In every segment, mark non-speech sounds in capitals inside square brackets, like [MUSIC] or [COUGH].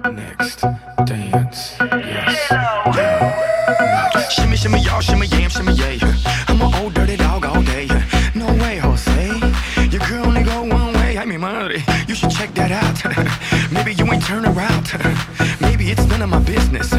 next dance. Yes. Shimmy, shimmy, y'all, shimmy, yam, shimmy, yay. I'm an old dirty dog all day. No way, Jose. Your girl only go one way. I mean, money. You should check that out. [LAUGHS] Maybe you ain't turn around. Maybe it's none of my business.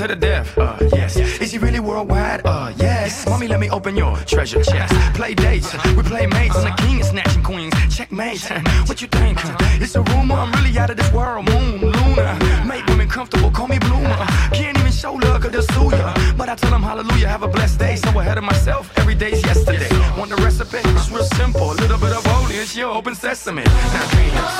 To the death, uh, yes. Is he really worldwide? Uh, yes. Mommy, let me open your treasure chest. Play dates, we play mates. I'm the king of snatching queens. Checkmate. [LAUGHS] What you think? It's a rumor. I'm really out of this world. Moon, Luna. Make women comfortable. Call me Bloomer. Can't even show love, cause they'll sue ya. But I tell them hallelujah, have a blessed day. So ahead of myself, every day's yesterday. Want the recipe? It's real simple. A little bit of holy, it's your open sesame. Now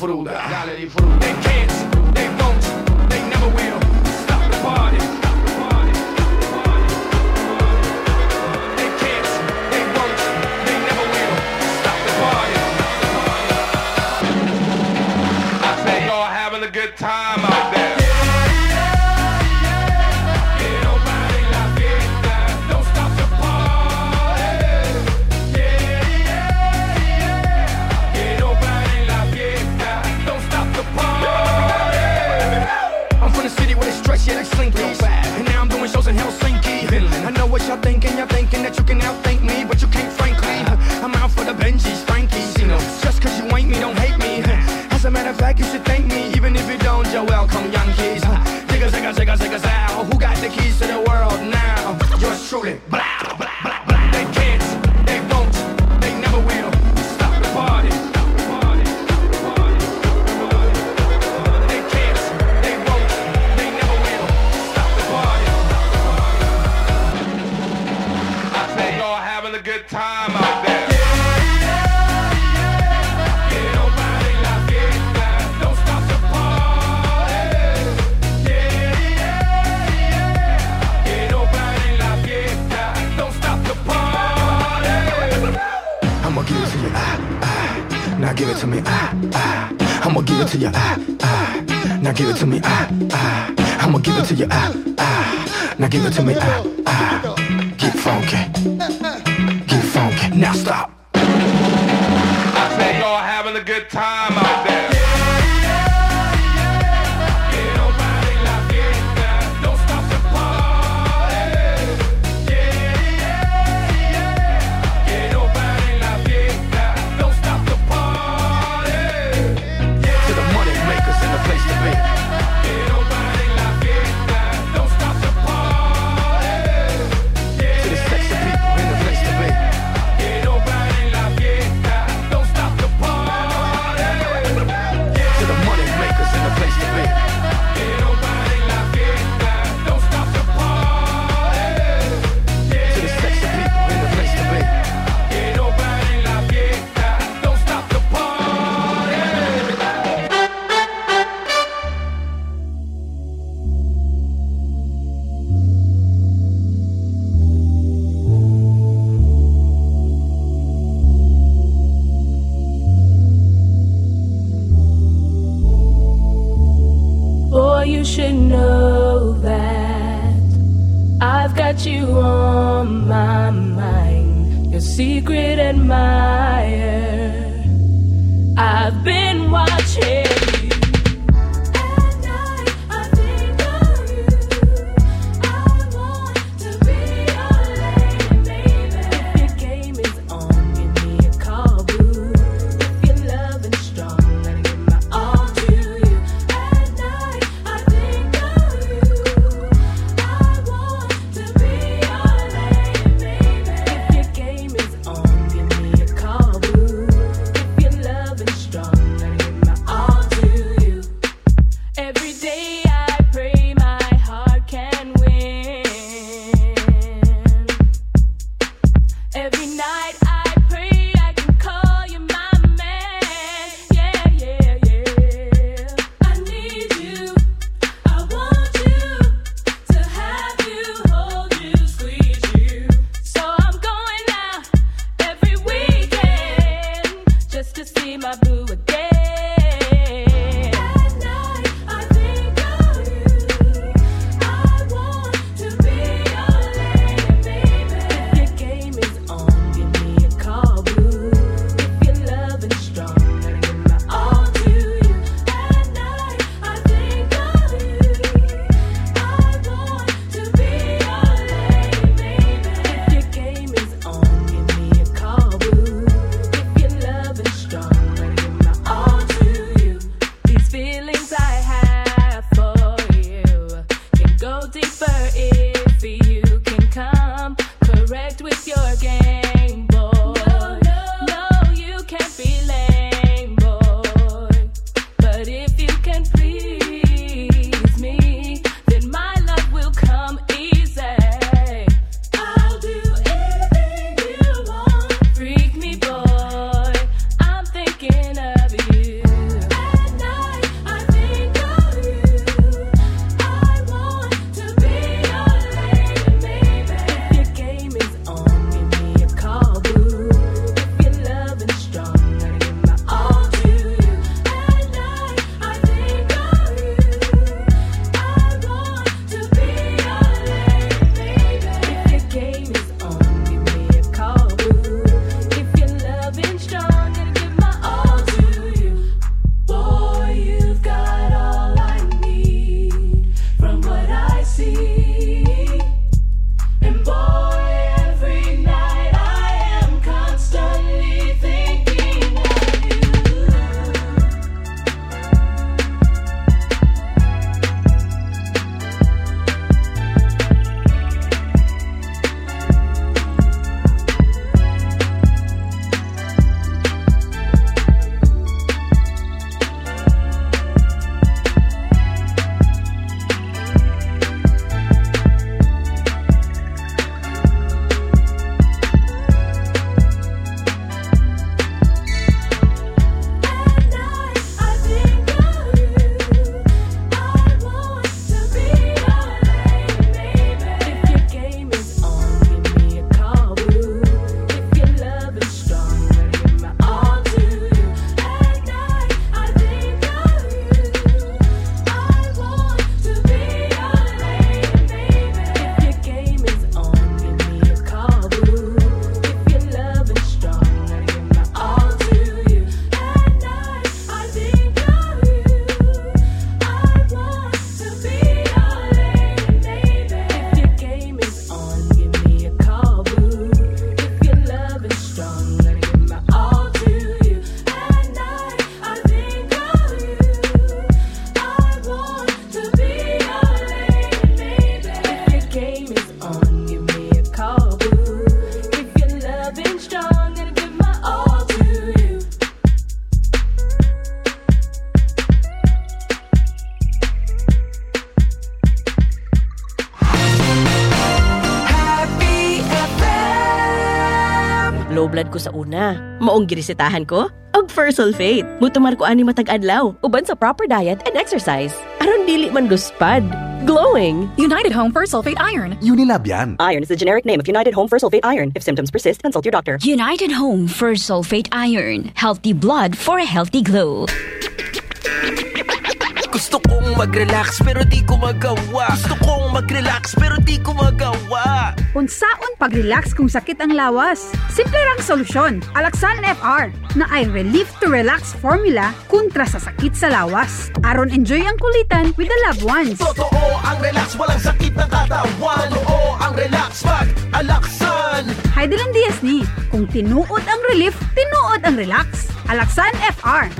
Can't, they Ah, ah. I'ma give it to you. Ah, ah. Now give it to me. Ah, ah. I'ma give it to you. Ah, ah. Now give it to me. Ah, ah. Get funky. Get funky. Now stop. I've been wild. Girisitahan ko? Og Sulfate. Mutumar ko ani matag adlaw, uban sa proper diet and exercise. Aron dili man luspad. Glowing. United Home for Sulfate Iron. Unilab yan. Iron is the generic name of United Home for Sulfate Iron. If symptoms persist, consult your doctor. United Home for Sulfate Iron. Healthy blood for a healthy glow. Gusto kong mag-relax pero di ko magawa Gusto kong mag-relax pero di ko magawa Unsaon pag-relax kung sakit ang lawas? Simple rang solusyon. Alaxan FR na ay relief to relax formula kontra sa sakit sa lawas. Aron enjoy ang kulitan with the loved ones. Totoo ang relax, walang sakit ng katawan Oo ang relax, mag-alaksan Heidi lang Diaz ni. Kung tinuod ang relief, tinuod ang relax. Alaxan FR.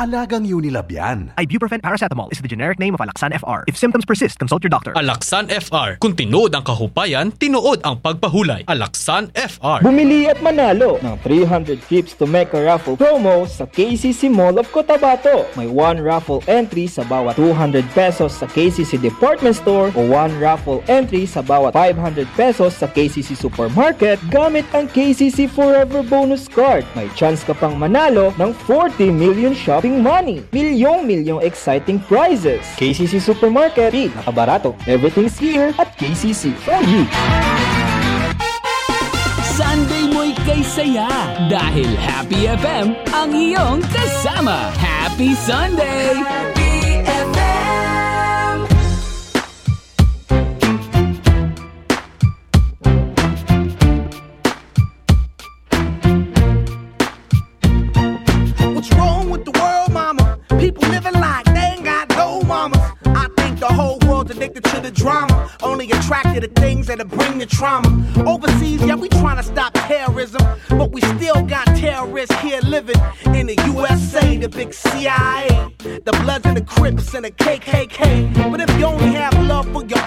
Alagang Unilab yan. Ibuprofen paracetamol is the generic name of Alaxan FR. If symptoms persist, consult your doctor. Alaksan FR. Kung tinuod ang kahupayan, tinuod ang pagpahulay. Alaksan FR. Bumili at manalo ng 300 trips to make a raffle promo sa KCC Mall of Cotabato. May one raffle entry sa bawat 200 pesos sa KCC Department Store o one raffle entry sa bawat 500 pesos sa KCC Supermarket gamit ang KCC Forever Bonus Card. May chance ka pang manalo ng 40 million shopping money. Milyong-milyong exciting prizes. KCC Supermarket, nakabarato. Everything's here at KCC. OG! Sunday mo'y kay saya dahil Happy FM ang iyong kasama. Happy Sunday! People living like they ain't got no mamas. I think the whole world's addicted to the drama. Only attracted to things that'll bring the trauma. Overseas, yeah, we trying to stop terrorism. But we still got terrorists here living in the USA, the big CIA. The Bloods and the Crips and the KKK. But if you only have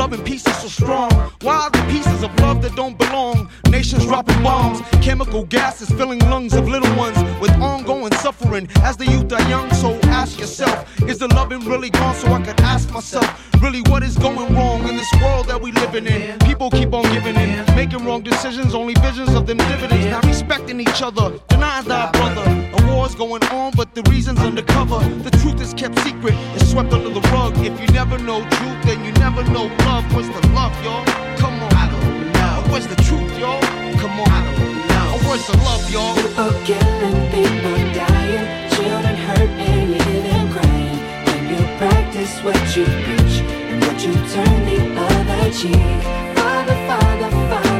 If love and peace is so strong, why are the pieces of love that don't belong? Nations dropping bombs, chemical gases filling lungs of little ones with ongoing suffering as the youth are young. So ask yourself, is the loving really gone? So I could ask myself, really, what is going wrong in this world that we living in? People keep on giving in, making wrong decisions, only visions of them dividends. Not respecting each other, denying thy brother. A war's going on, but the reason's undercover. The truth is kept secret, it's swept under the rug. If you never know truth, then you never know love. Where's the love, y'all? Come on. I don't know. Where's the truth, y'all? Come on. I don't know. Where's the love, y'all? People killing, people dying, children hurt, and you hear them crying. When you practice what you preach you turn the other cheek. Father, Father, Father,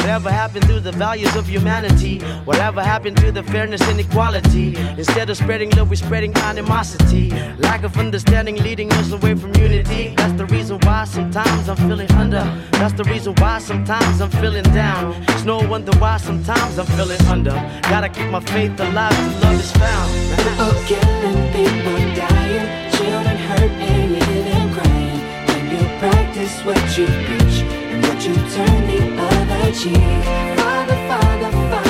Whatever happened to the values of humanity? Whatever happened to the fairness and equality? Instead of spreading love, we're spreading animosity. Lack of understanding leading us away from unity. That's the reason why sometimes I'm feeling under. That's the reason why sometimes I'm feeling down. It's no wonder why sometimes I'm feeling under. Gotta keep my faith alive till love is found. People killing, people dying, children hurt, pain, and crying. When you practice what you preach you turn the other cheek? Father, Father, Father.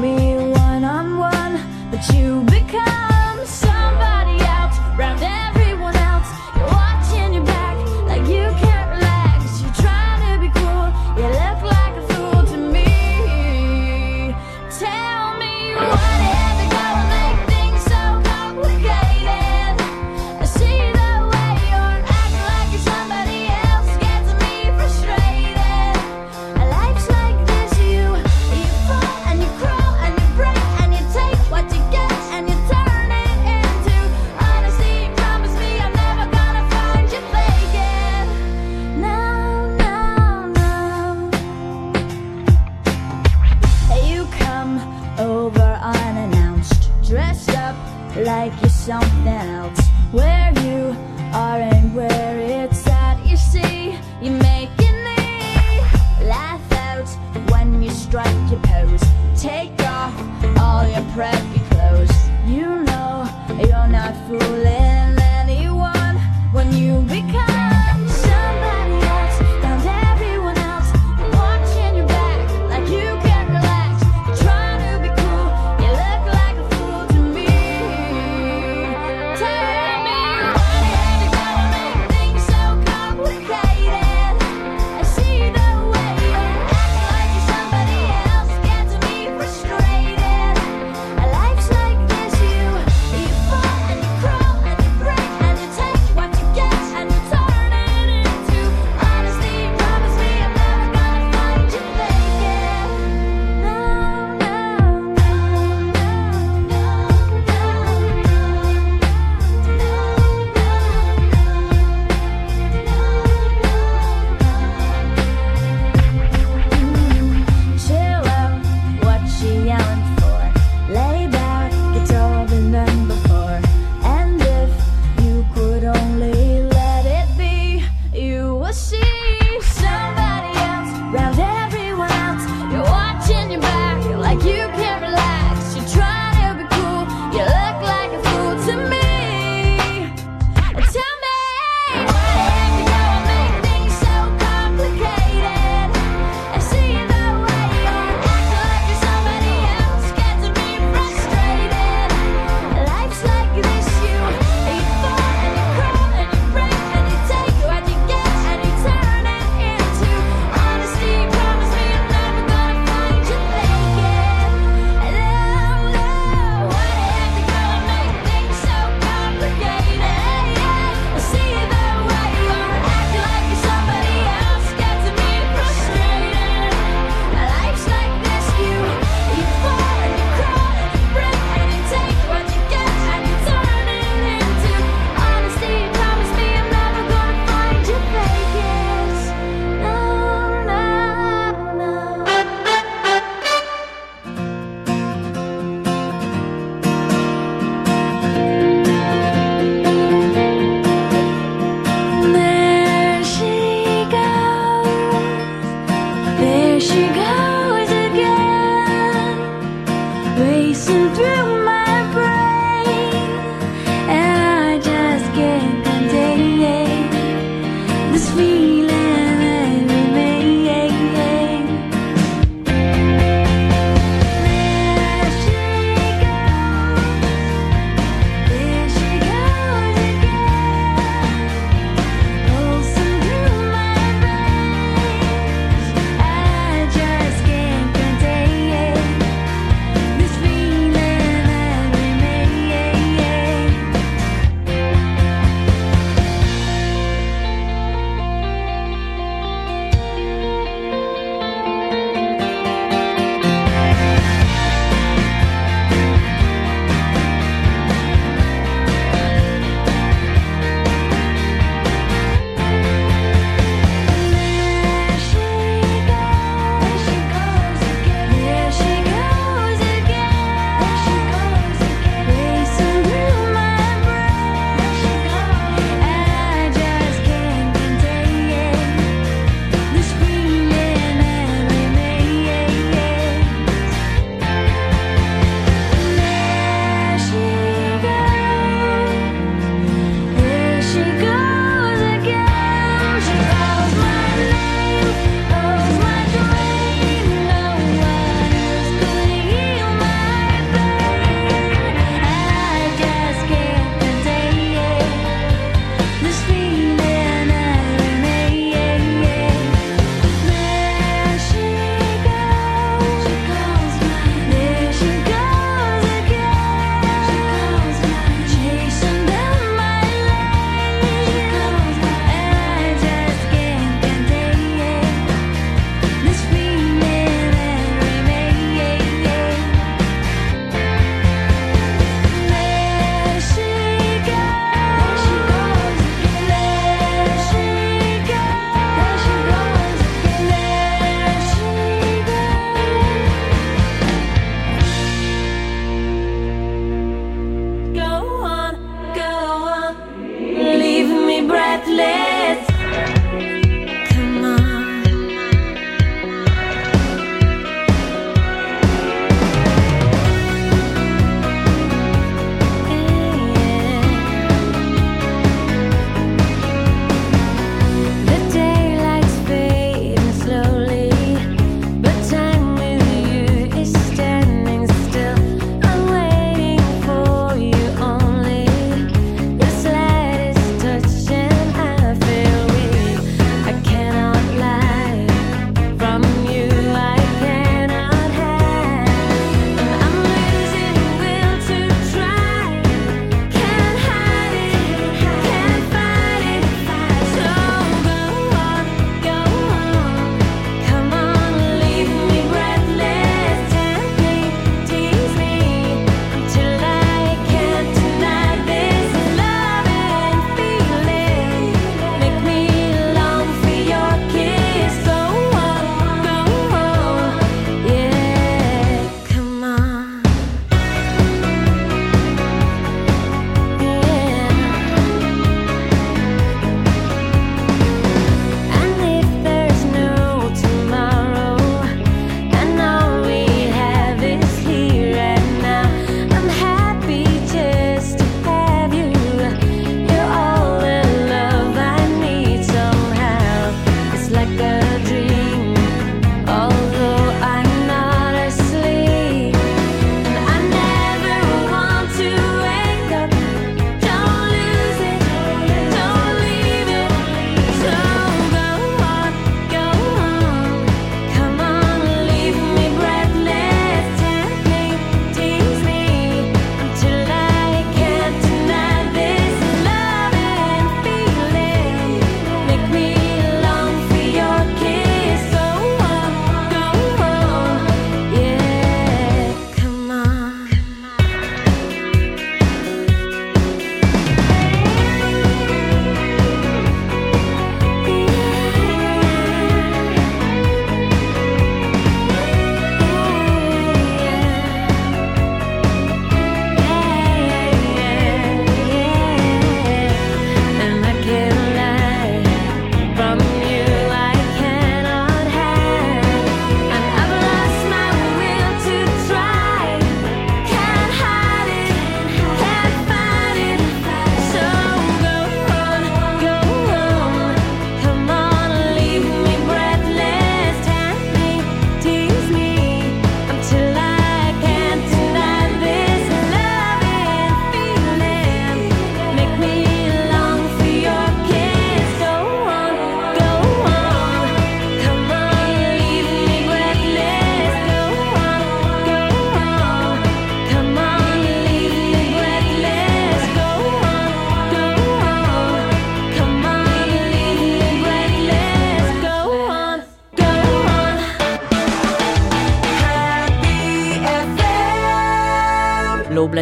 prep you close. You know you're not fooling.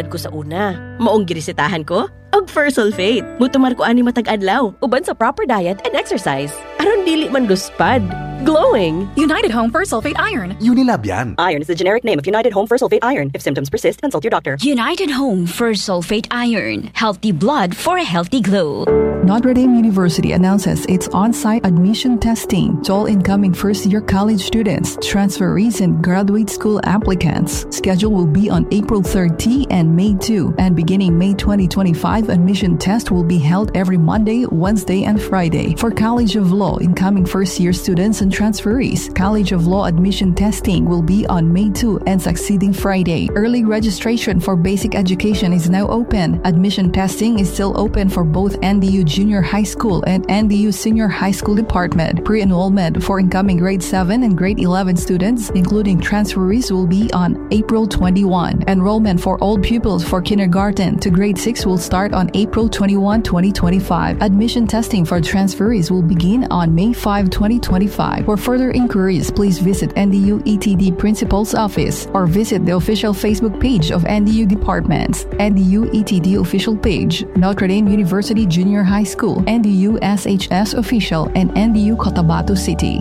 Blood ko sa una. Maong girisitahan ko? Og Sulfate. Mutumar ko ani matag adlaw. Uban sa proper diet and exercise. Aron dili man luspad. Glowing. United Home for Sulfate Iron. Unilab yan. Iron is the generic name of United Home for Sulfate Iron. If symptoms persist, consult your doctor. United Home for Sulfate Iron. Healthy blood for a healthy glow. Notre Dame University announces its on-site admission testing to all incoming first-year college students, transferees, and graduate school applicants. Schedule will be on April 30 and May 2, and beginning May 2025, admission test will be held every Monday, Wednesday, and Friday. For College of Law incoming first-year students and transferees, College of Law admission testing will be on May 2 and succeeding Friday. Early registration for basic education is now open. Admission testing is still open for both NDU Junior High School and NDU Senior High School Department. Pre-enrollment for incoming grade 7 and grade 11 students, including transferees, will be on April 21. Enrollment for all pupils for kindergarten to grade 6 will start on April 21, 2025. Admission testing for transferees will begin on May 5, 2025. For further inquiries, please visit NDU ETD Principal's Office or visit the official Facebook page of NDU Departments, NDU ETD official page, Notre Dame University Junior High School, NDU SHS official, and NDU Cotabato City.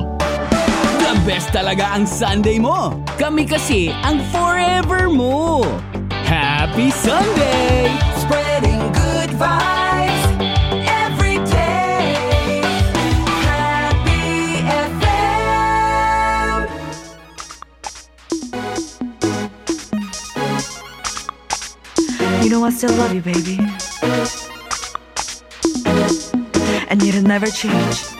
The best talaga ang Sunday mo. Kami kasi ang forever mo. Happy Sunday! Spreading good vibes You know I still love you, baby. And it'll never change.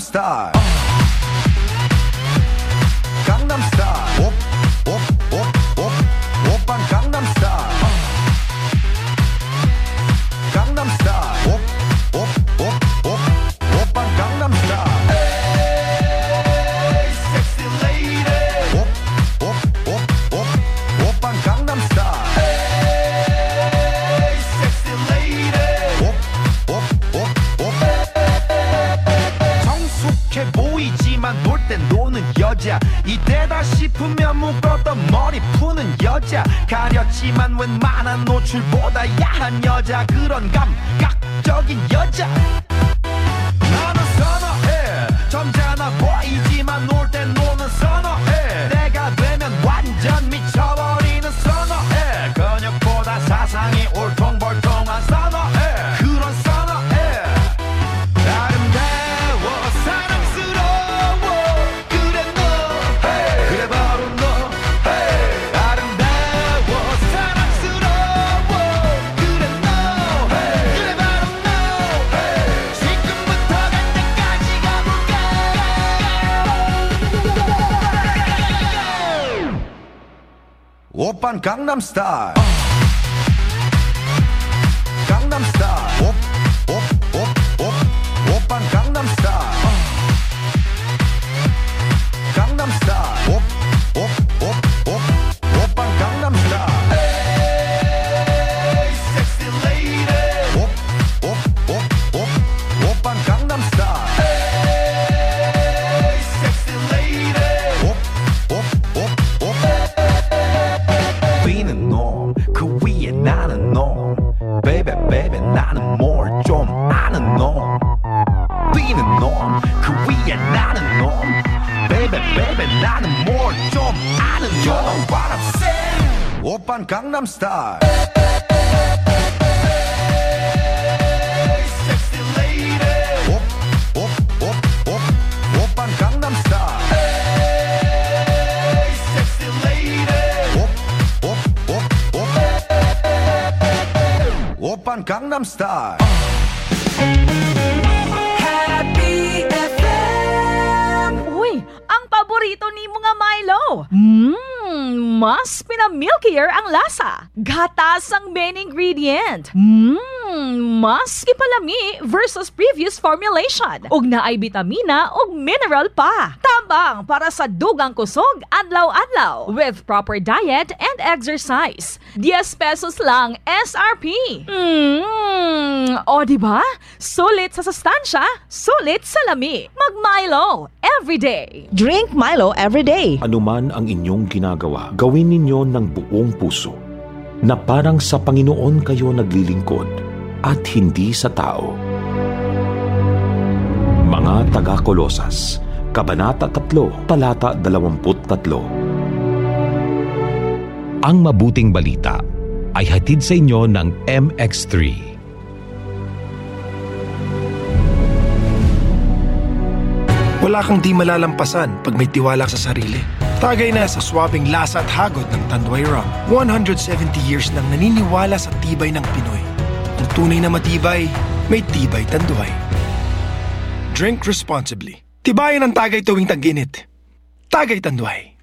star. Gangnam Style. Bukan Gangnam Style Oppan Gangnam Style. Happy FM. Uy, ang paborito ni mga Milo. Mmm, mas pinamilkier ang lasa. Gatas ang main ingredient. Mmm, mas ipalami versus previous formulation. Ug naay bitamina ug mineral pa. Tambang para sa dugang kusog adlaw-adlaw with proper diet and exercise. 10 pesos lang SRP. Mmm, o di ba? Sulit sa sustansya, sulit sa lami. Mag Milo every day. Drink Milo every day. Anuman ang inyong ginagawa, gawin ninyo ng buong puso na parang sa Panginoon kayo naglilingkod at hindi sa tao. Mga taga-Kolosas, Kabanata 3, Talata 23 Ang mabuting balita ay hatid sa inyo ng MX3. Wala kang di malalampasan pag may tiwala sa sarili. Tagay na sa swabing lasa at hagod ng Tanduay Rum. 170 years nang naniniwala sa tibay ng Pinoy. Ang tunay na matibay, may tibay Tanduay. Drink responsibly. Tibayan ang tagay tuwing tag-init. Tagay Tanduay.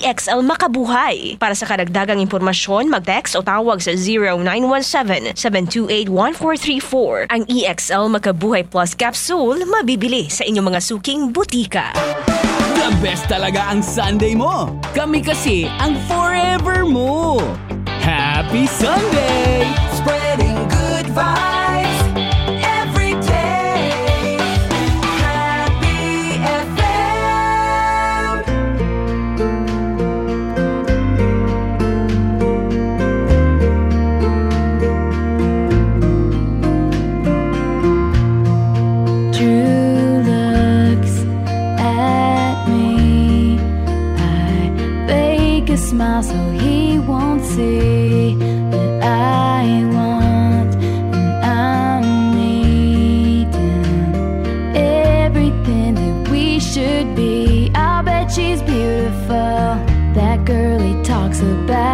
EXL Makabuhay. Para sa karagdagang impormasyon, mag-text o tawag sa 0917-728-1434. Ang EXL Makabuhay Plus Capsule mabibili sa inyong mga suking butika. The best talaga ang Sunday mo. Kami kasi ang forever mo. Happy Sunday! Spreading good vibes smile so he won't see that I want and I'm needing everything that we should be. I'll bet she's beautiful, that girl he talks about.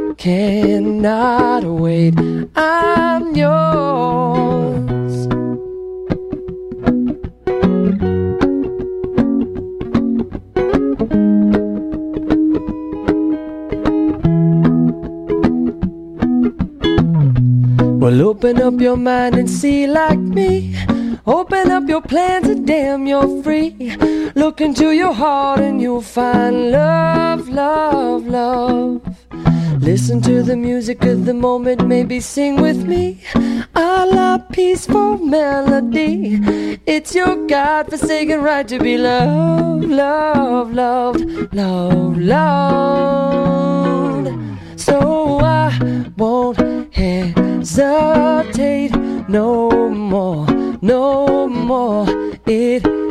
cannot wait. I'm yours. Well, open up your mind and see like me. Open up your plans and damn, you're free. Look into your heart and you'll find love, love, love. Listen to the music of the moment, maybe sing with me. A la peaceful melody. It's your God forsaken right to be loved, loved, loved, loved, loved. So I won't hesitate no more, no more. It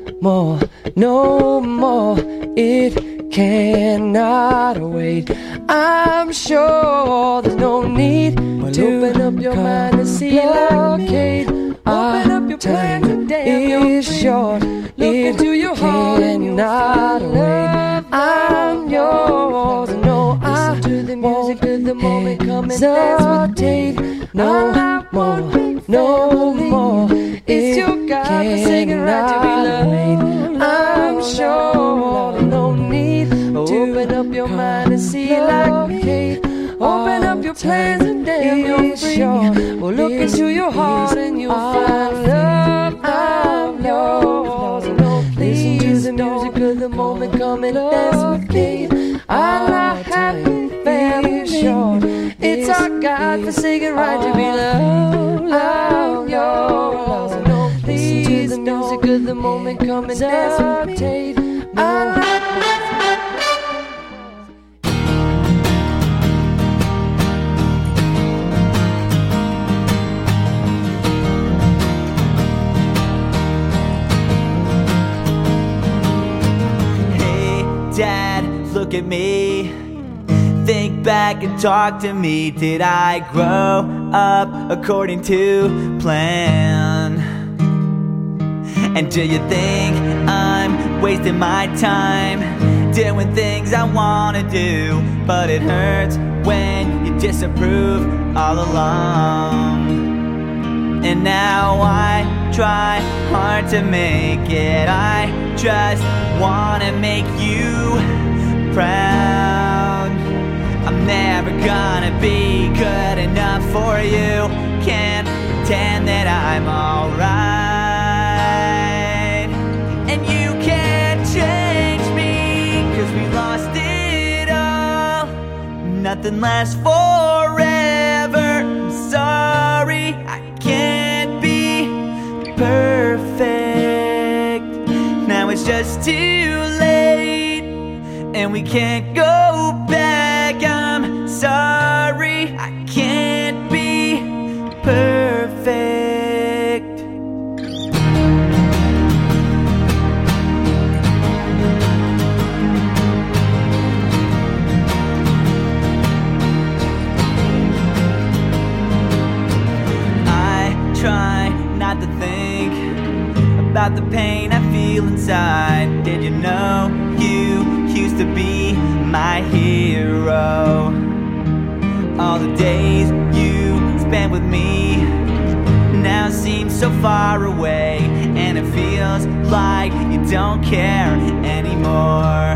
more, no more. It cannot wait. I'm sure there's no need to open up your mind and see blockade. Open up your plan today. Is short. Look into your heart and cannot wait. I'm yours. No, I to the music of the moment. Come and dance with me. No more, no more. It's your God-forsaken right to be loved. I'm sure no need to open up your mind and see like me. Open up your plans and damn you're free. Well, look into your heart and you'll find love. I'm yours. No, listen to the music of the moment. Come and dance with me. I'm happy, very sure. It's our God-forsaken right to be loved. I'm yours. No, listen to the music of the moment. Come and dance with me. I'm Hey, Dad, look at me. Back and talk to me. Did I grow up according to plan? And do you think I'm wasting my time doing things I wanna do? But it hurts when you disapprove all along. And now I try hard to make it. I just wanna make you proud. Never gonna be good enough for you. Can't pretend that I'm alright. And you can't change me, cause we lost it all. Nothing lasts forever. I'm sorry, I can't be perfect. Now it's just too late, and we can't go sorry, I can't be perfect. I try not to think about the pain I feel inside. Did you know you used to be my hero? All the days you spent with me now seem so far away, and it feels like you don't care anymore.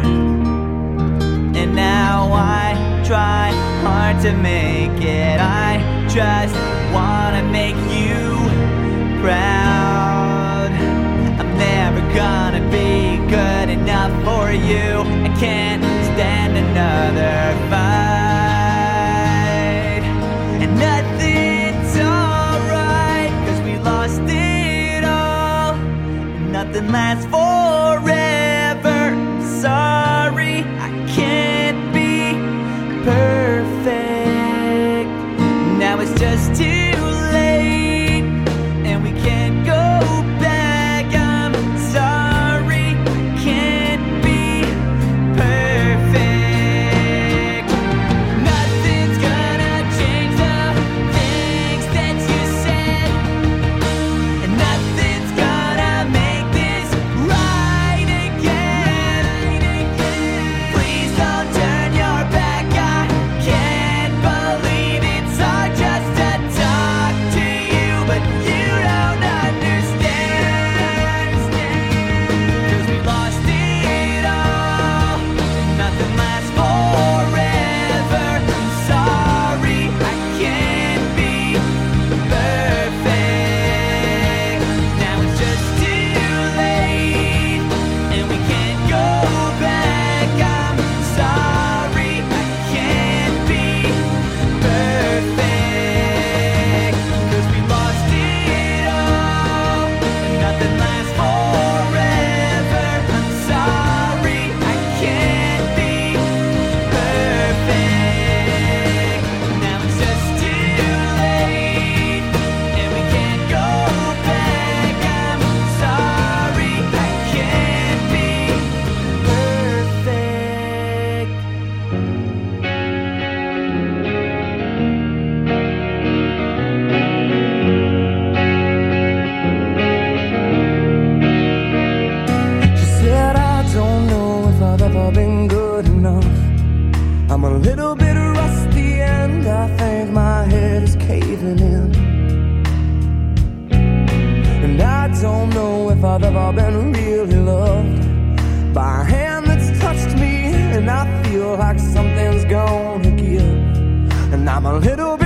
And now I try hard to make it. I just wanna make you proud. I'm never gonna be good enough for you. I can't stand another fight. Nothing lasts been really loved by a hand that's touched me, and I feel like something's gonna give. And I'm a little bit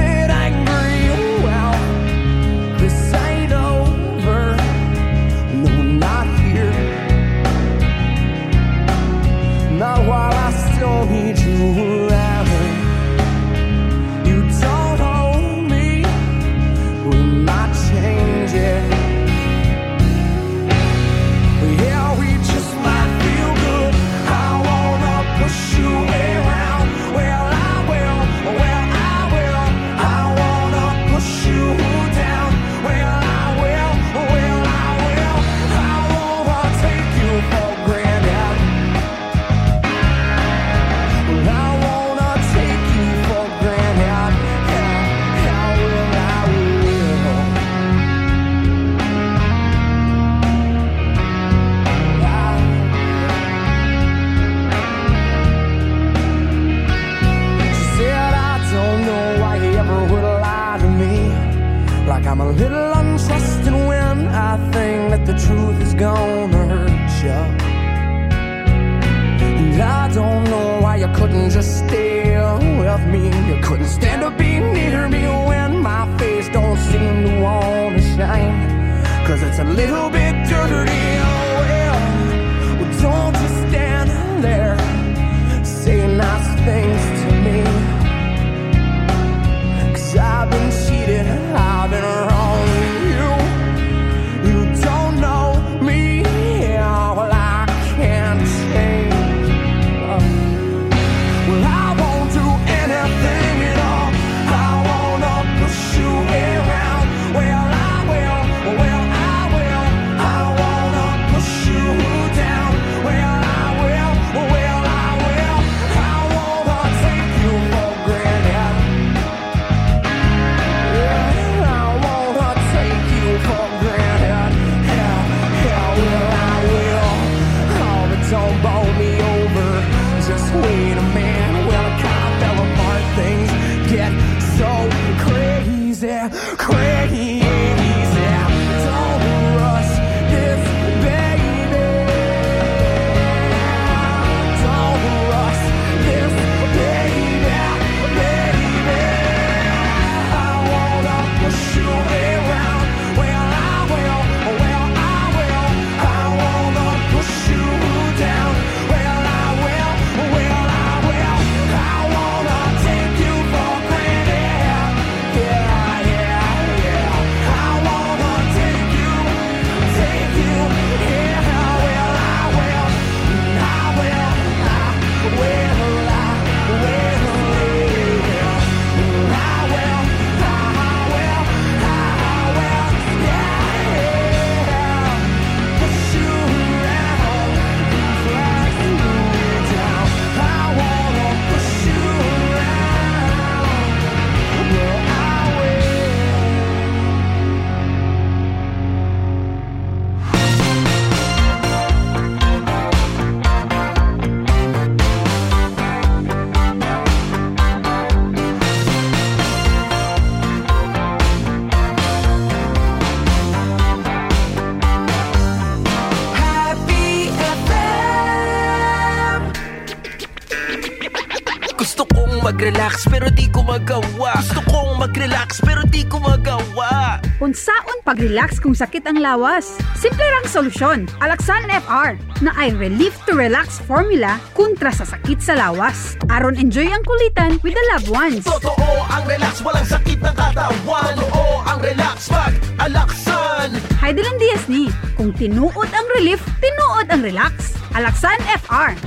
kong mag-relax pero di ko magawa Gusto kong mag-relax pero di ko magawa Unsaon pag-relax kung sakit ang lawas? Simple rang solusyon. Alaxan FR na ay relief to relax formula kontra sa sakit sa lawas. Aron enjoy ang kulitan with the loved ones. Totoo ang relax, walang sakit ng katawan Totoo ang relax, mag-alaksan Heidelin Diaz ni, kung tinuod ang relief, tinuod ang relax. Alaxan FR.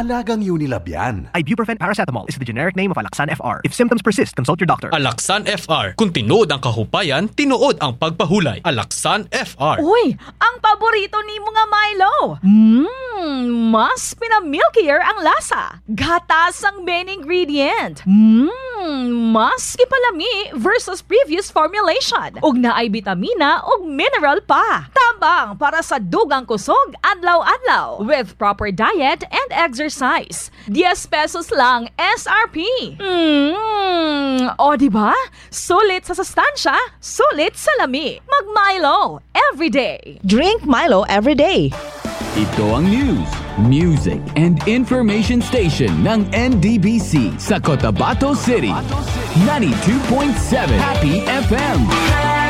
Alagang Unilab yan. Ibuprofen paracetamol is the generic name of Alaxan FR. If symptoms persist, consult your doctor. Alaksan FR. Kung tinuod ang kahupayan, tinuod ang pagpahulay. Alaksan FR. Uy, ang paborito ni mga Milo. Mmm, mas pinamilkier ang lasa. Gatas ang main ingredient. Mmm, mas ipalami versus previous formulation. Ug naay bitamina ug mineral pa. Tambang para sa dugang kusog adlaw-adlaw with proper diet and exercise. 10 pesos lang SRP. Mmm, o di ba? Sulit sa sustansya, sulit sa lami. Mag Milo everyday. Drink Milo every day. Ito ang news, music, and information station ng NDBC sa Cotabato City. 92.7 Happy FM.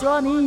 Amazonas.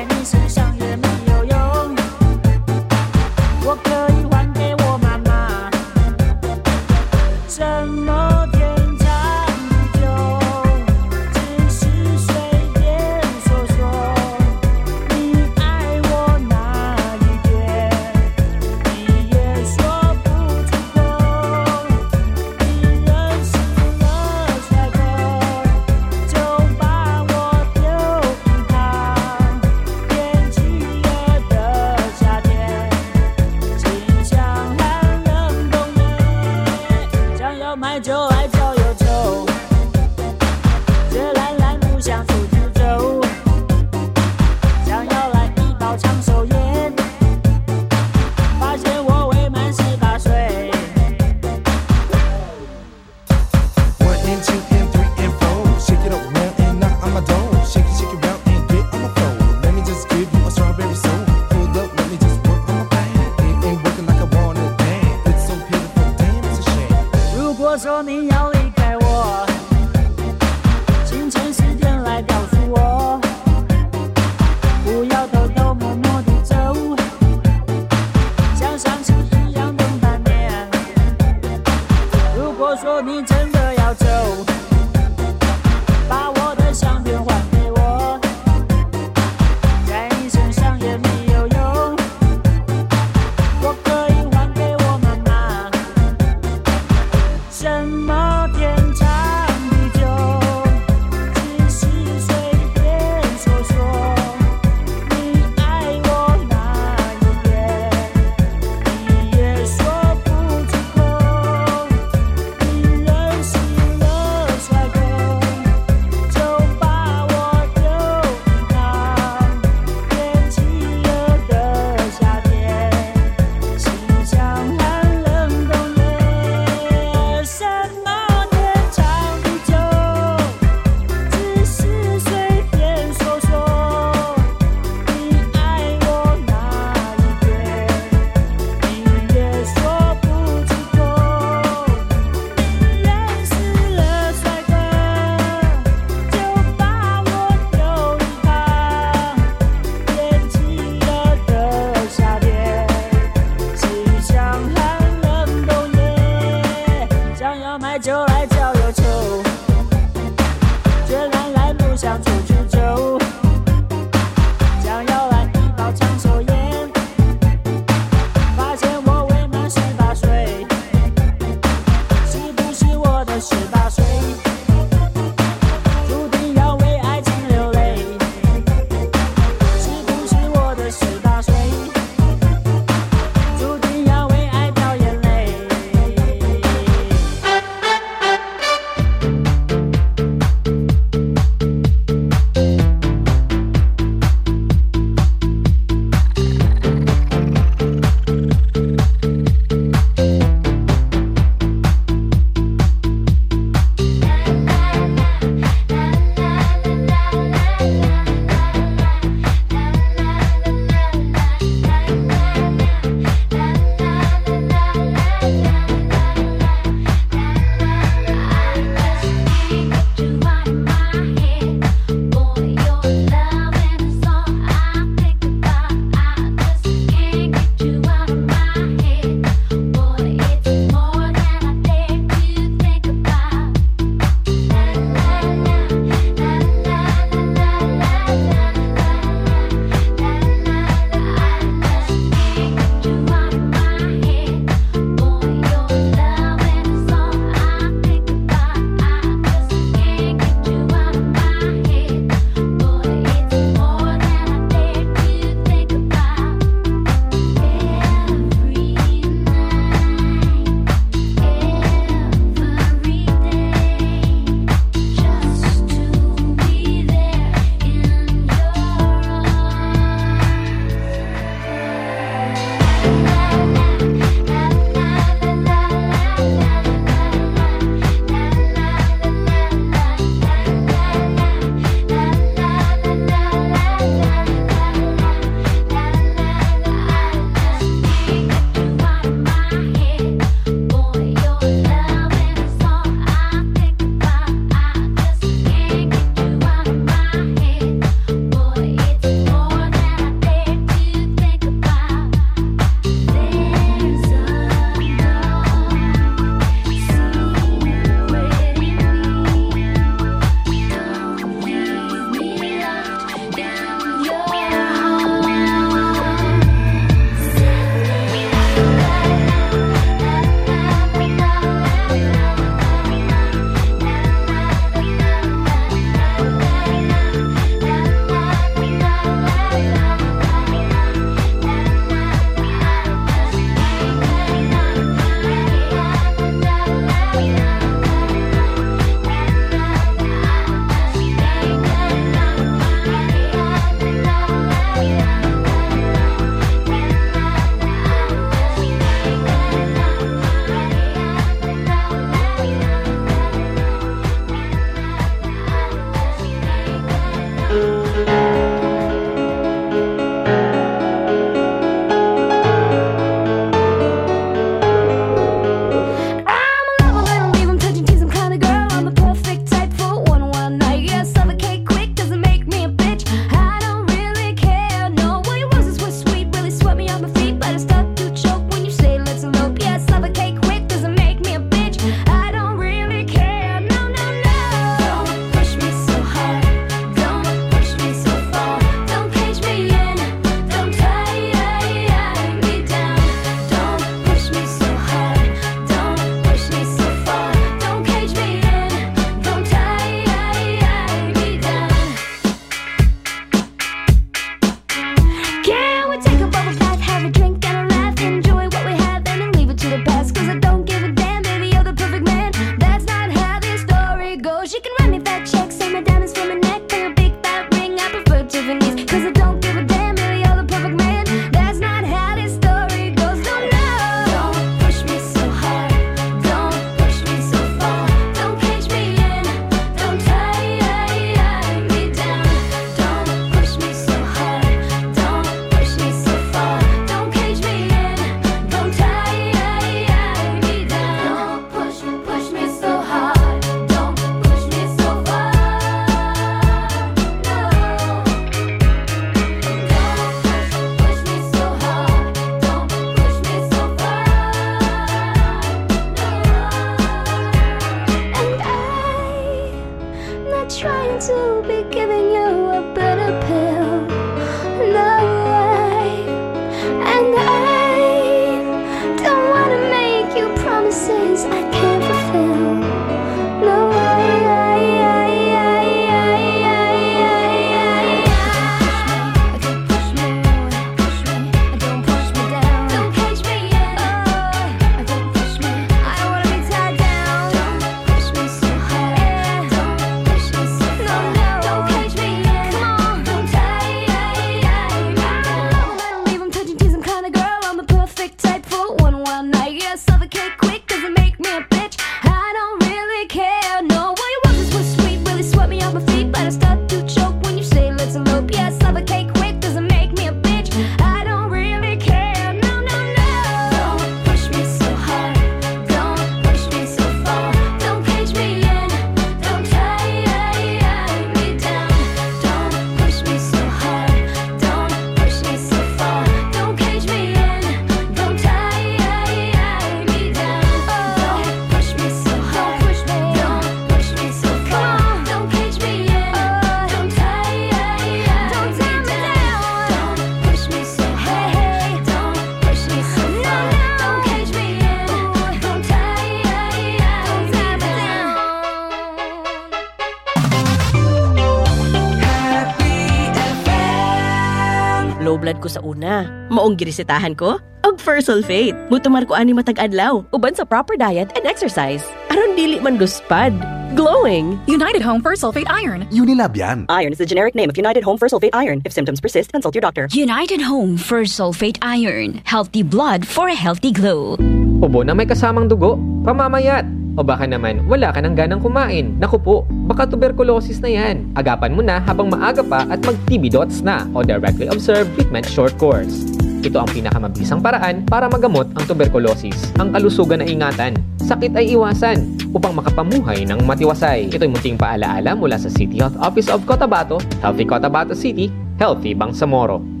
Ko sa una, maong girisitahan ko, og first sulfate. Mutumar ko ani matag adlaw, uban sa proper diet and exercise. Aron dili man luspad. Glowing. United Home First Sulfate Iron. Unilab yan. Iron is the generic name of United Home First Sulfate Iron. If symptoms persist, consult your doctor. United Home First Sulfate Iron. Healthy blood for a healthy glow. Ubo na may kasamang dugo, pamamayat. O baka naman, wala ka nang ganang kumain. Naku po, baka tuberculosis na yan. Agapan mo na habang maaga pa at mag-TB dots na o directly observe treatment short course. Ito ang pinakamabisang paraan para magamot ang tuberculosis. Ang kalusugan na ingatan, sakit ay iwasan upang makapamuhay ng matiwasay. Ito'y munting paalaala mula sa City Health Office of Cotabato, Healthy Cotabato City, Healthy Bangsamoro.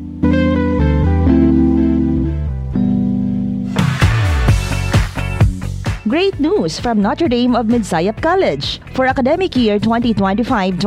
Great news from Notre Dame of Midsayap College. For academic year 2025-2026,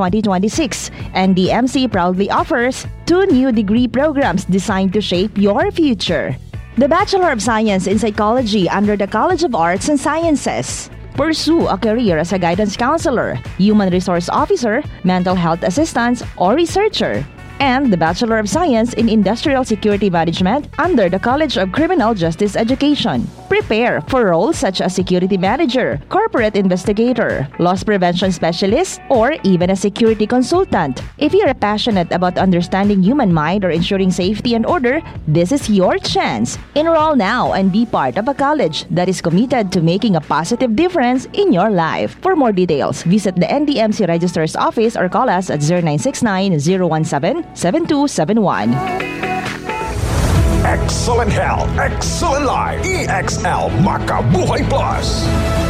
NDMC proudly offers two new degree programs designed to shape your future. The Bachelor of Science in Psychology under the College of Arts and Sciences. Pursue a career as a guidance counselor, human resource officer, mental health assistant, or researcher. And the Bachelor of Science in Industrial Security Management under the College of Criminal Justice Education. Prepare for roles such as security manager, corporate investigator, loss prevention specialist, or even a security consultant. If you're passionate about understanding human mind or ensuring safety and order, this is your chance. Enroll now and be part of a college that is committed to making a positive difference in your life. For more details, visit the NDMC Registrar's Office or call us at 0969 017 7271. Excellent health, excellent life. EXL Makabuhay Plus.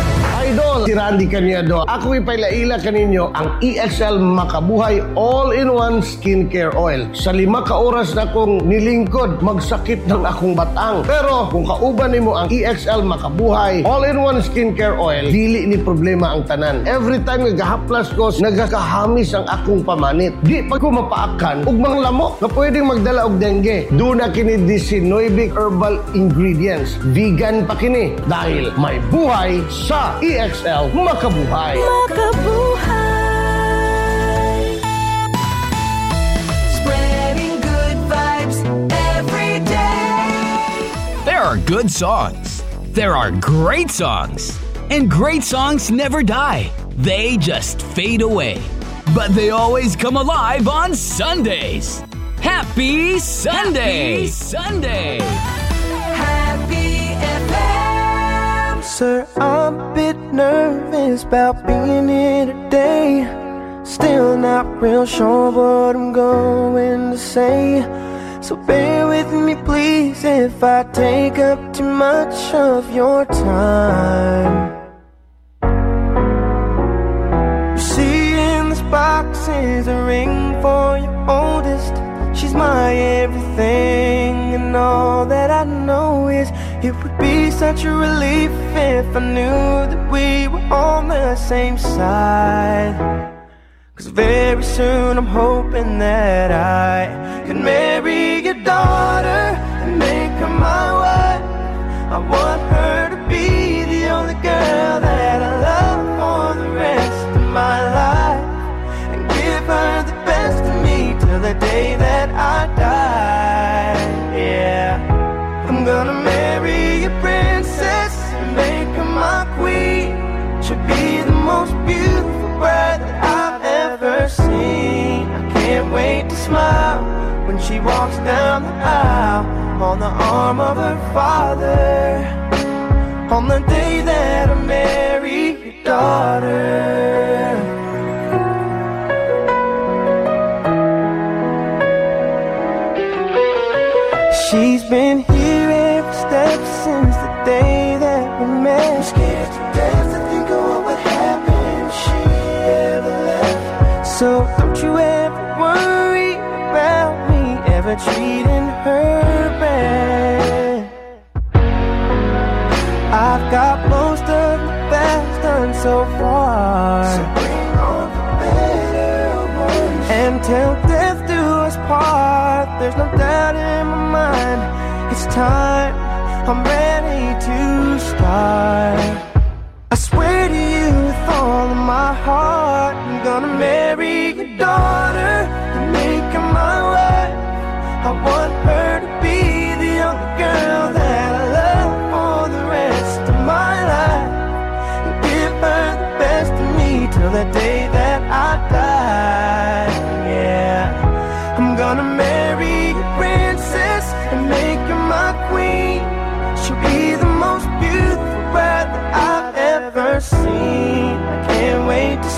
Idol, si Randy Cañedo. Ako ipailaila kaninyo ang EXL Makabuhay All-in-One Skincare Oil. Sa lima ka oras na kong nilingkod, magsakit ng akong batang. Pero kung kauban nimo ang EXL Makabuhay All-in-One Skincare Oil, dili ni problema ang tanan. Every time nagahaplas ko, nagakahamis ang akong pamanit. Di pa ko mapaakan ug mga lamok na pwedeng magdala og dengue. Duna kini 19 herbal ingredients. Vegan pa kini dahil may buhay sa EXL Makabuhay. Spreading good vibes every day. There are good songs. There are great songs. And great songs never die. They just fade away. But they always come alive on Sundays. Happy Sunday! Happy Sunday! Sir, I'm a bit nervous about being here today. Still not real sure what I'm going to say. So bear with me, please, if I take up too much of your time. You see, in this box is a ring for your oldest. She's my everything, and all that I know is it would be such a relief if I knew that we were on the same side. Cause very soon I'm hoping that I can marry your daughter walks down the aisle on the arm of her father. On the day that I marry your daughter. Treating her bad. I've got most of the best done so far. So bring on the better ones. And till death do us part, there's no doubt in my mind. It's time, I'm ready to start.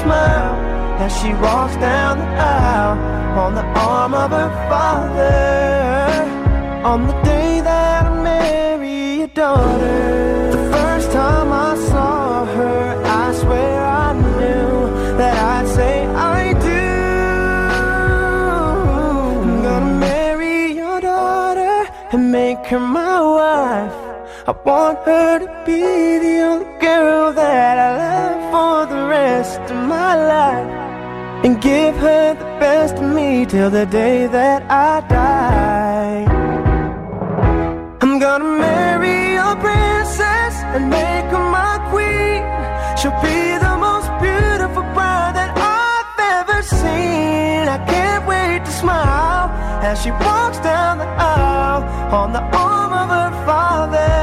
Smile as she walks down the aisle on the arm of her father. On the day that I marry your daughter, the first time I saw her, I swear I knew that I'd say I do. I'm gonna marry your daughter and make her my wife. I want her to be the only girl that I love for the rest my life. And give her the best of me till the day that I die. I'm gonna marry a princess and make her my queen. She'll be the most beautiful bride that I've ever seen. I can't wait to smile as she walks down the aisle on the arm of her father.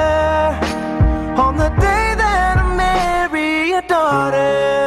On the day that I marry your daughter.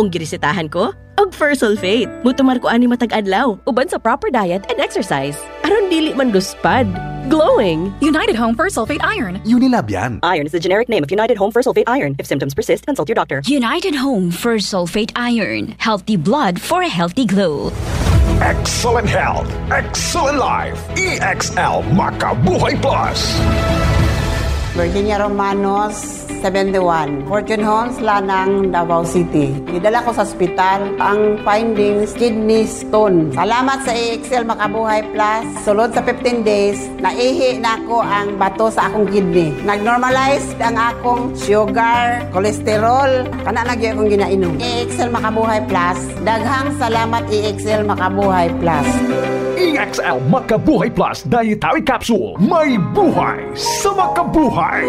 Maong girisitahan ko? Og first sulfate. Mutumar ko ani matag adlaw. Uban sa proper diet and exercise. Aron dili man luspad. Glowing. United Home for Sulfate Iron. Unilab yan. Iron is the generic name of United Home for Sulfate Iron. If symptoms persist, consult your doctor. United Home for Sulfate Iron. Healthy blood for a healthy glow. Excellent health, excellent life. EXL Makabuhay Plus. Virginia Romanos, 71. Fortune Homes, Lanang, Davao City. Idala ko sa ospital ang findings, kidney stone. Salamat sa AXL Makabuhay Plus. Sulod sa 15 days, naihi na ako ang bato sa akong kidney. Nag-normalize ang akong sugar, cholesterol, kana na akong ginainom. AXL Makabuhay Plus. Daghang salamat AXL Makabuhay Plus. EXL Makabuhay Plus Dietary Capsule. May buhay sa makabuhay.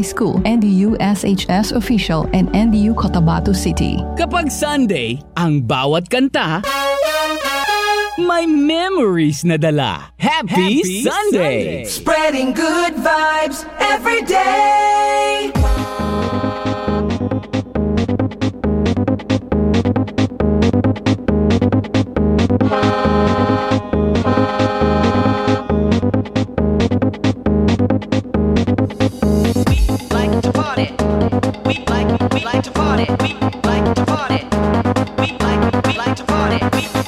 High School, NDU SHS Official, and NDU Cotabato City. Kapag Sunday, ang bawat kanta my memories nadala. Happy, Happy Sunday. Sunday! Spreading good vibes every day! we like to party. We like to party. We like, we like to party. We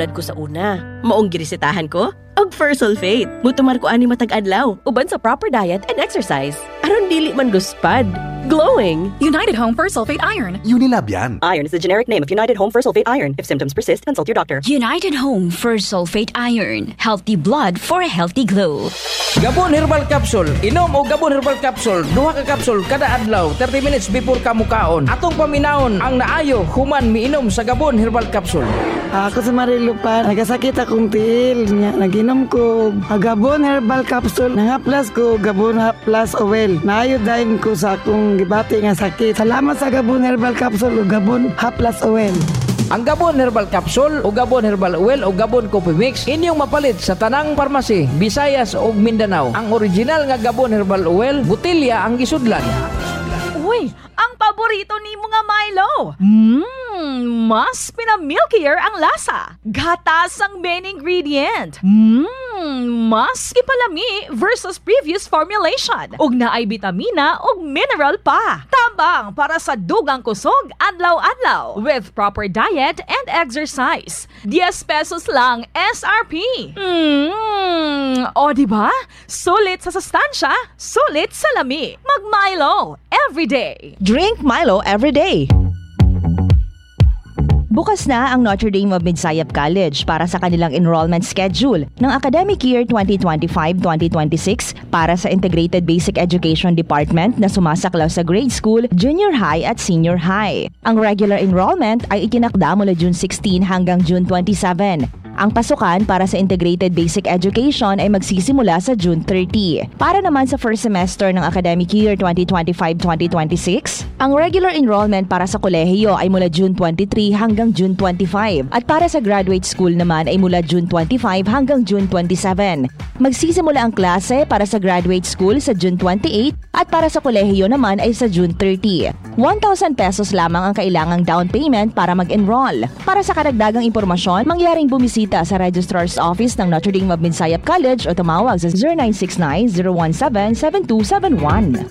blood ko sa una. Maong girisitahan ko, og Sulfate. Mutumar ko ani matag adlaw, uban sa proper diet and exercise. Aron dili man luspad. Glowing. United Home for Sulfate Iron. Unilab yan. Iron is the generic name of United Home for Sulfate Iron. If symptoms persist, consult your doctor. United Home for Sulfate Iron. Healthy blood for a healthy glow. Gabon Herbal Capsule. Inom o Gabon Herbal Capsule. Duha ka capsule kada adlaw 30 minutes before ka mukaon. Atong paminawon ang naayo human miinom sa Gabon Herbal Capsule. Ako si Marilu pa, nagkasakit akong tiil. Naginom ko Gabon Herbal Capsule. Nangaplas ko Gabon Plus Oil. Naayodahin ko sa akong gibati nga sakit. Salamat sa Gabon Herbal Capsule o Gabon Plus Oil. Ang Gabon Herbal Capsule o Gabon Herbal Oil o Gabon Coffee Mix inyong mapalit sa tanang parmasi, Visayas ug Mindanao. Ang original nga Gabon Herbal Oil, butilya ang gisudlan. Uy, ang paborito ni mga Milo. Mmm, mas pinamilkier ang lasa. Gatas ang main ingredient. Mmm, mas ipalami versus previous formulation. Ug naay bitamina ug mineral pa. Tambang para sa dugang kusog adlaw-adlaw. With proper diet and exercise. 10 pesos lang SRP. Mmm, o di ba? Sulit sa sustansya, sulit sa lami. Mag Milo every day. Drink Milo every day. Bukas na ang Notre Dame of Midsayap College para sa kanilang enrollment schedule ng academic year 2025-2026 para sa Integrated Basic Education Department na sumasaklaw sa grade school, junior high at senior high. Ang regular enrollment ay itinakda mula June 16 hanggang June 27. Ang pasukan para sa Integrated Basic Education ay magsisimula sa June 30. Para naman sa first semester ng academic year 2025-2026, ang regular enrollment para sa kolehiyo ay mula June 23 hanggang June 25 at para sa graduate school naman ay mula June 25 hanggang June 27. Magsisimula ang klase para sa graduate school sa June 28 at para sa kolehiyo naman ay sa June 30. 1,000 pesos lamang ang kailangang down payment para mag-enroll. Para sa karagdagang impormasyon, mangyaring bumisita sa Registrar's Office ng Notre Dame of Midsayap College o tumawag sa 0969-017-7271.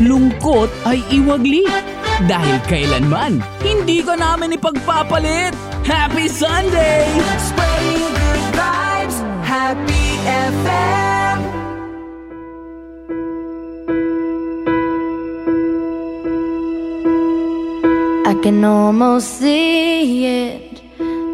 Lungkot ay iwagli. Dahil kailanman, hindi ka namin ipagpapalit. Happy Sunday! Spreading good vibes, Happy FM. I can almost see it,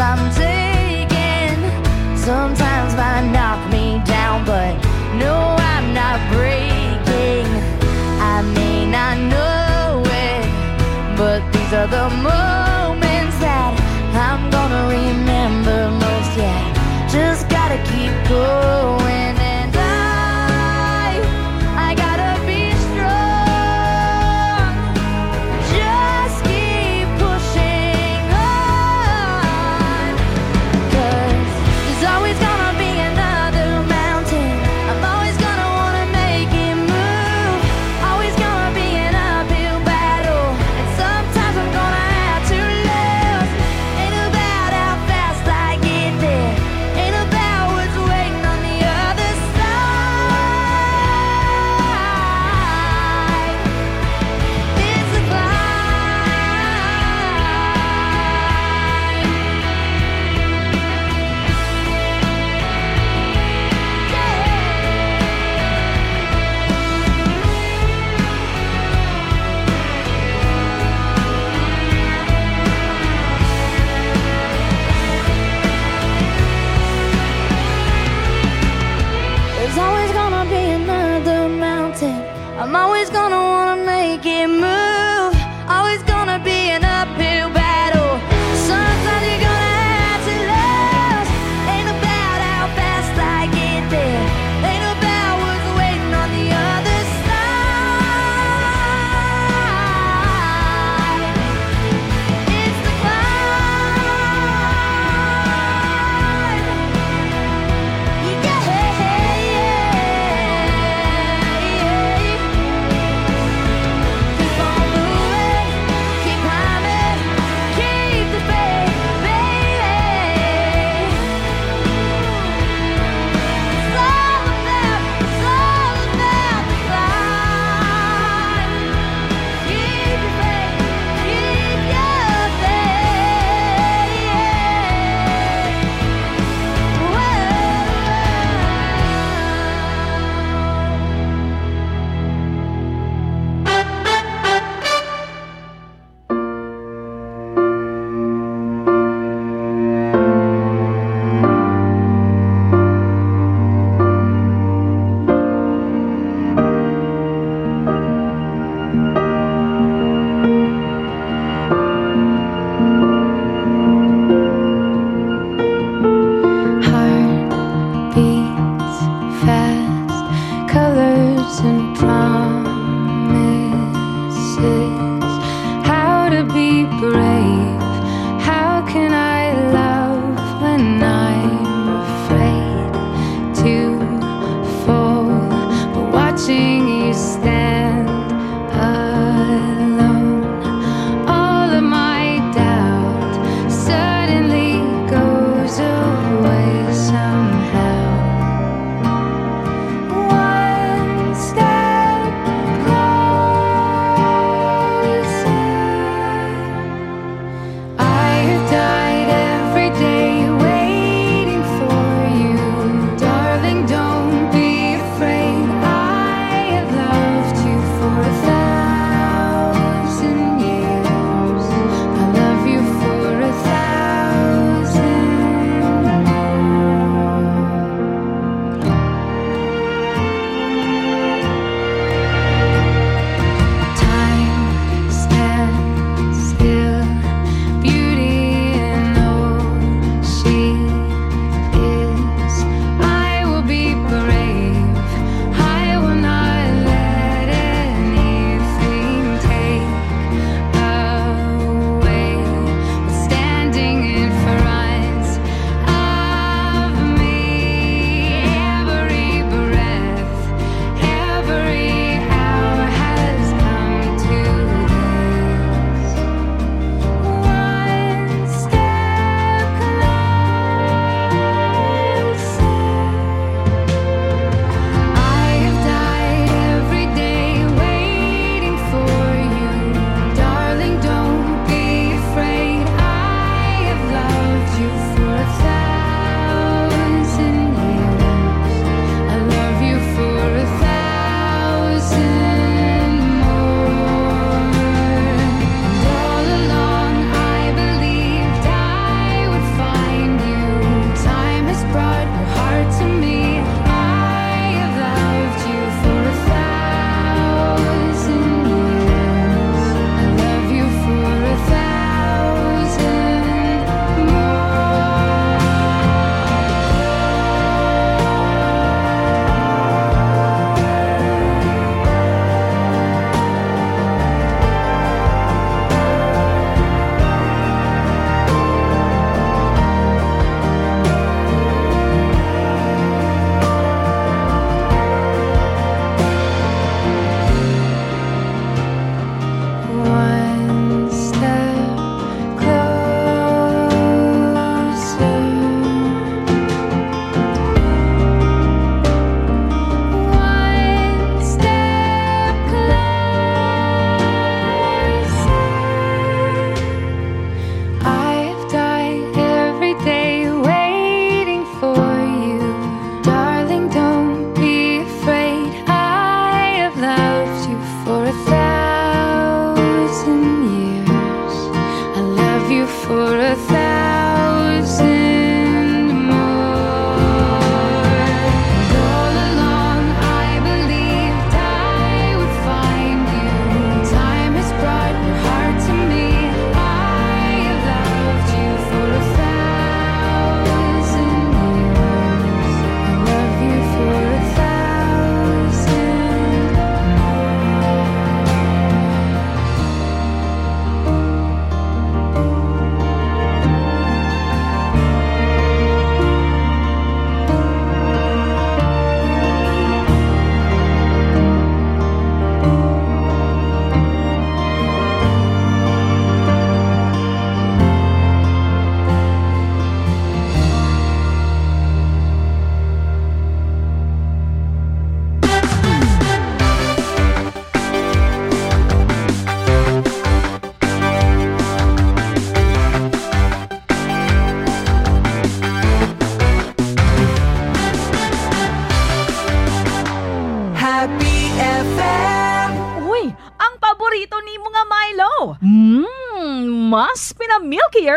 I'm taking, sometimes might knock me down, but no, I'm not breaking. I may not know it, but these are the moments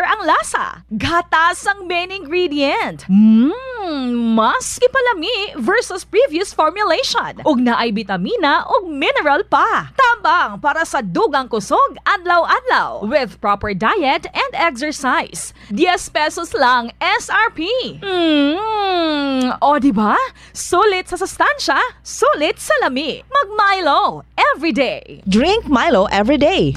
ang lasa. Gatas ang main ingredient. Mmm, mas ipalami versus previous formulation. Ug na ay vitamina ug mineral pa. Tambang para sa dugang kusog adlaw-adlaw with proper diet and exercise. 10 pesos lang SRP. Mmm, o di ba? Sulit sa sustansya, sulit sa lami. Mag Milo every day. Drink Milo every day.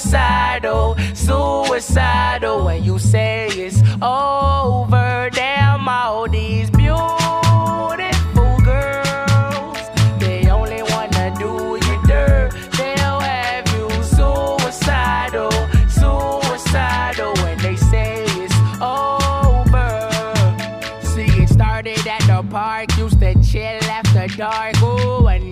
Suicidal, suicidal. When you say it's over, damn all these beautiful girls. They only wanna do you dirt. They'll have you suicidal, suicidal. When they say it's over. See, it started at the park. Used to chill after dark.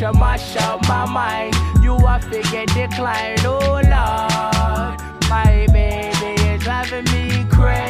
You mash up my mind. You are figure decline. Oh, Lord. My baby is driving me crazy.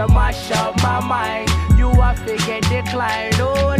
but mash up my mind. You are figure decline. Oh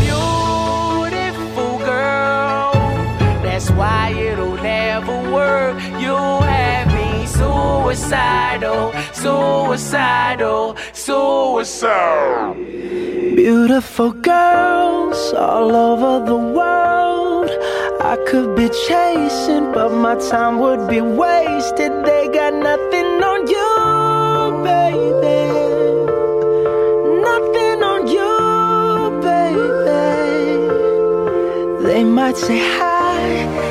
why it'll never work. You had me suicidal, suicidal, suicidal. Beautiful girls all over the world. I could be chasing, but my time would be wasted. They got nothing on you, baby. Nothing on you, baby. They might say hi,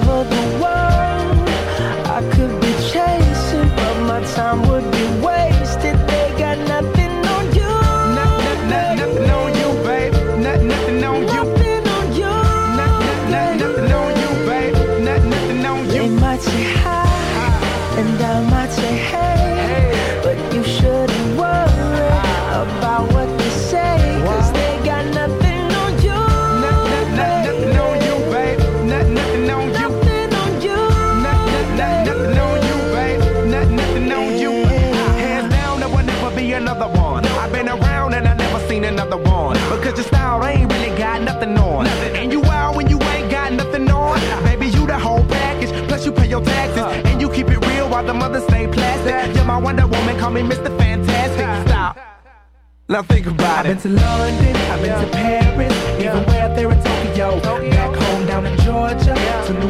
me Mr. Fantastic. Stop. Now think about it. I've been to London, I've been to Paris, even where there in Tokyo. Back home down in Georgia, to New